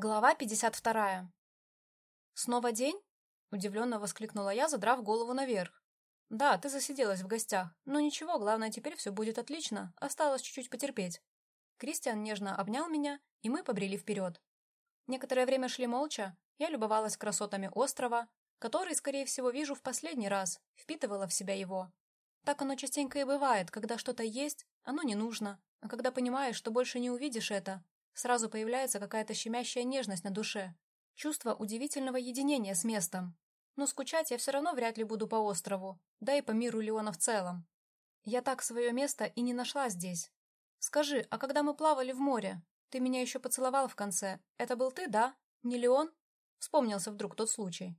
Глава 52. «Снова день?» — удивленно воскликнула я, задрав голову наверх. «Да, ты засиделась в гостях. Но ничего, главное, теперь все будет отлично. Осталось чуть-чуть потерпеть». Кристиан нежно обнял меня, и мы побрели вперед. Некоторое время шли молча. Я любовалась красотами острова, который, скорее всего, вижу в последний раз, впитывала в себя его. Так оно частенько и бывает, когда что-то есть, оно не нужно, а когда понимаешь, что больше не увидишь это, Сразу появляется какая-то щемящая нежность на душе. Чувство удивительного единения с местом. Но скучать я все равно вряд ли буду по острову, да и по миру Леона в целом. Я так свое место и не нашла здесь. Скажи, а когда мы плавали в море, ты меня еще поцеловал в конце. Это был ты, да? Не Леон? Вспомнился вдруг тот случай.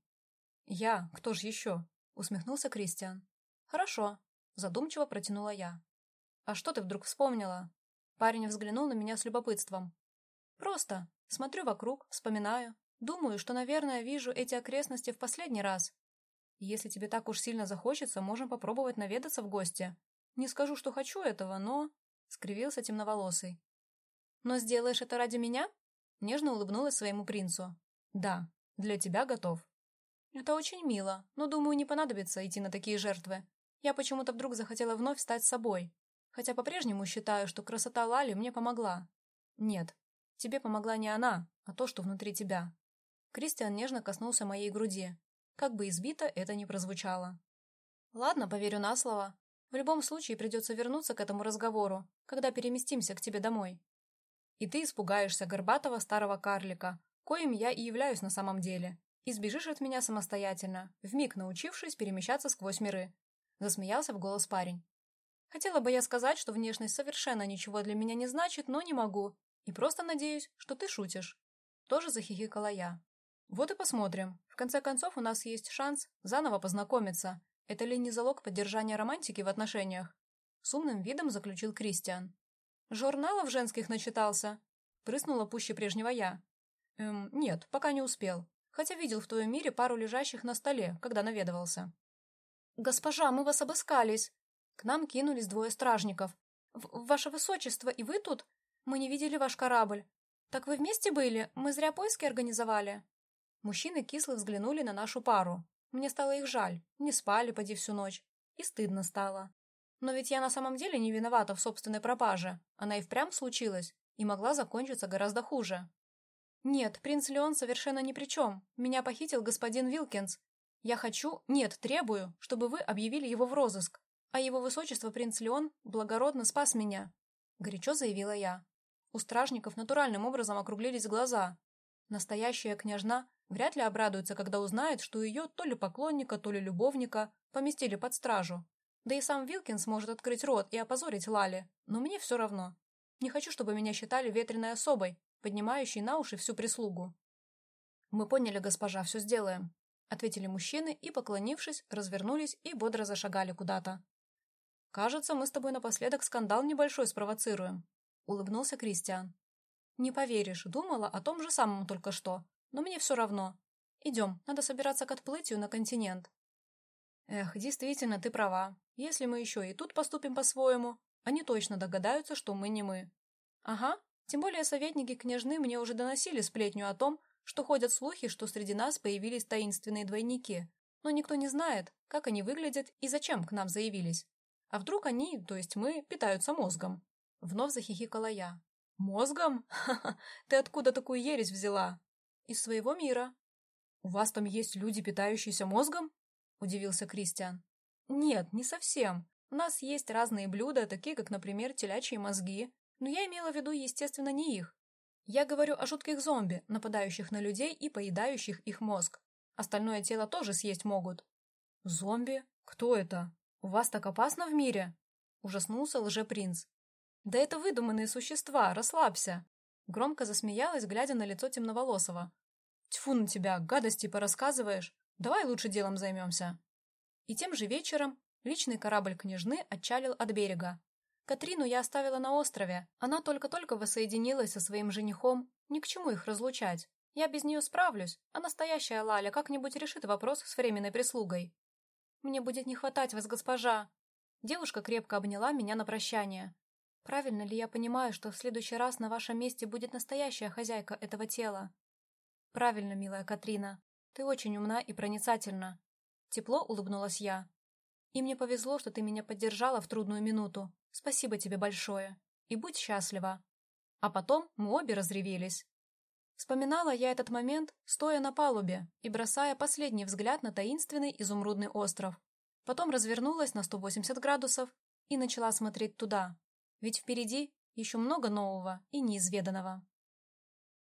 Я? Кто же еще? Усмехнулся Кристиан. Хорошо. Задумчиво протянула я. А что ты вдруг вспомнила? Парень взглянул на меня с любопытством. Просто смотрю вокруг, вспоминаю, думаю, что, наверное, вижу эти окрестности в последний раз. Если тебе так уж сильно захочется, можем попробовать наведаться в гости. Не скажу, что хочу этого, но...» — скривился темноволосый. «Но сделаешь это ради меня?» — нежно улыбнулась своему принцу. «Да, для тебя готов». «Это очень мило, но, думаю, не понадобится идти на такие жертвы. Я почему-то вдруг захотела вновь стать собой. Хотя по-прежнему считаю, что красота Лали мне помогла. Нет, Тебе помогла не она, а то, что внутри тебя. Кристиан нежно коснулся моей груди. Как бы избито это ни прозвучало. Ладно, поверю на слово. В любом случае придется вернуться к этому разговору, когда переместимся к тебе домой. И ты испугаешься горбатого старого карлика, коим я и являюсь на самом деле, и сбежишь от меня самостоятельно, вмиг научившись перемещаться сквозь миры. Засмеялся в голос парень. Хотела бы я сказать, что внешность совершенно ничего для меня не значит, но не могу, и просто надеюсь, что ты шутишь. Тоже захихикала я. Вот и посмотрим. В конце концов, у нас есть шанс заново познакомиться. Это ли не залог поддержания романтики в отношениях? С умным видом заключил Кристиан. Журналов женских начитался. Прыснула пуще прежнего я. Эм, нет, пока не успел. Хотя видел в твоем мире пару лежащих на столе, когда наведывался. «Госпожа, мы вас обыскались!» К нам кинулись двое стражников. «Ваше высочество, и вы тут? Мы не видели ваш корабль. Так вы вместе были? Мы зря поиски организовали?» Мужчины кисло взглянули на нашу пару. Мне стало их жаль. Не спали поди всю ночь. И стыдно стало. Но ведь я на самом деле не виновата в собственной пропаже. Она и впрямь случилась, и могла закончиться гораздо хуже. Нет, принц Леон совершенно ни при чем. Меня похитил господин Вилкинс. Я хочу, нет, требую, чтобы вы объявили его в розыск. А его высочество принц Леон благородно спас меня. Горячо заявила я. У стражников натуральным образом округлились глаза. Настоящая княжна вряд ли обрадуется, когда узнает, что ее то ли поклонника, то ли любовника поместили под стражу. Да и сам Вилкинс может открыть рот и опозорить Лали, но мне все равно. Не хочу, чтобы меня считали ветреной особой, поднимающей на уши всю прислугу. «Мы поняли, госпожа, все сделаем», — ответили мужчины и, поклонившись, развернулись и бодро зашагали куда-то. «Кажется, мы с тобой напоследок скандал небольшой спровоцируем», улыбнулся Кристиан. «Не поверишь, думала о том же самом только что, но мне все равно. Идем, надо собираться к отплытию на континент». «Эх, действительно, ты права. Если мы еще и тут поступим по-своему, они точно догадаются, что мы не мы». «Ага, тем более советники княжны мне уже доносили сплетню о том, что ходят слухи, что среди нас появились таинственные двойники, но никто не знает, как они выглядят и зачем к нам заявились. А вдруг они, то есть мы, питаются мозгом? Вновь захихикала я. «Мозгом? Ха-ха! Ты откуда такую ересь взяла?» «Из своего мира». «У вас там есть люди, питающиеся мозгом?» Удивился Кристиан. «Нет, не совсем. У нас есть разные блюда, такие как, например, телячьи мозги. Но я имела в виду, естественно, не их. Я говорю о жутких зомби, нападающих на людей и поедающих их мозг. Остальное тело тоже съесть могут». «Зомби? Кто это? У вас так опасно в мире?» Ужаснулся лжепринц. «Да это выдуманные существа, расслабься!» Громко засмеялась, глядя на лицо темноволосого. «Тьфу на тебя, гадости порассказываешь! Давай лучше делом займемся!» И тем же вечером личный корабль княжны отчалил от берега. Катрину я оставила на острове. Она только-только воссоединилась со своим женихом. Ни к чему их разлучать. Я без нее справлюсь, а настоящая Лаля как-нибудь решит вопрос с временной прислугой. «Мне будет не хватать вас, госпожа!» Девушка крепко обняла меня на прощание. Правильно ли я понимаю, что в следующий раз на вашем месте будет настоящая хозяйка этого тела? Правильно, милая Катрина. Ты очень умна и проницательна. Тепло улыбнулась я. И мне повезло, что ты меня поддержала в трудную минуту. Спасибо тебе большое. И будь счастлива. А потом мы обе разревелись. Вспоминала я этот момент, стоя на палубе и бросая последний взгляд на таинственный изумрудный остров. Потом развернулась на 180 градусов и начала смотреть туда. Ведь впереди еще много нового и неизведанного.